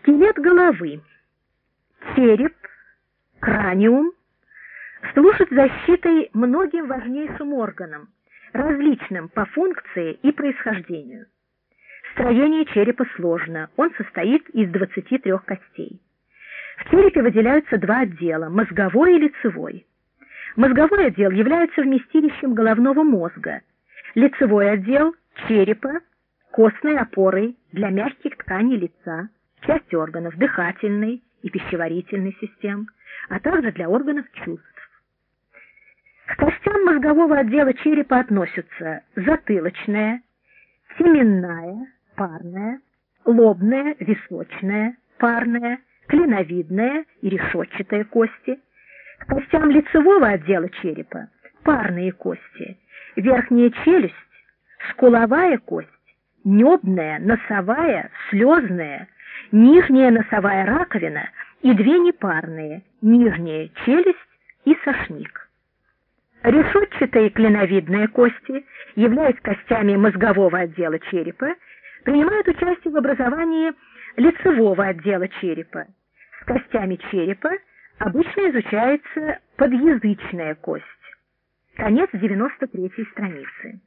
Скелет головы. Череп, краниум служит защитой многим важнейшим органам, различным по функции и происхождению. Строение черепа сложно, он состоит из 23 костей. В черепе выделяются два отдела – мозговой и лицевой. Мозговой отдел является вместилищем головного мозга, лицевой отдел – черепа, костной опорой для мягких тканей лица, части органов дыхательной и пищеварительной систем, а также для органов чувств. К костям мозгового отдела черепа относятся затылочная, семенная, парная, лобная, височная, парная, клиновидная и решетчатая кости. К костям лицевого отдела черепа парные кости, верхняя челюсть, скуловая кость, небная, носовая, слезная, нижняя носовая раковина и две непарные, нижняя челюсть и сошник. Решетчатые клиновидные кости, являясь костями мозгового отдела черепа, принимают участие в образовании лицевого отдела черепа. С костями черепа обычно изучается подъязычная кость. Конец 93 страницы.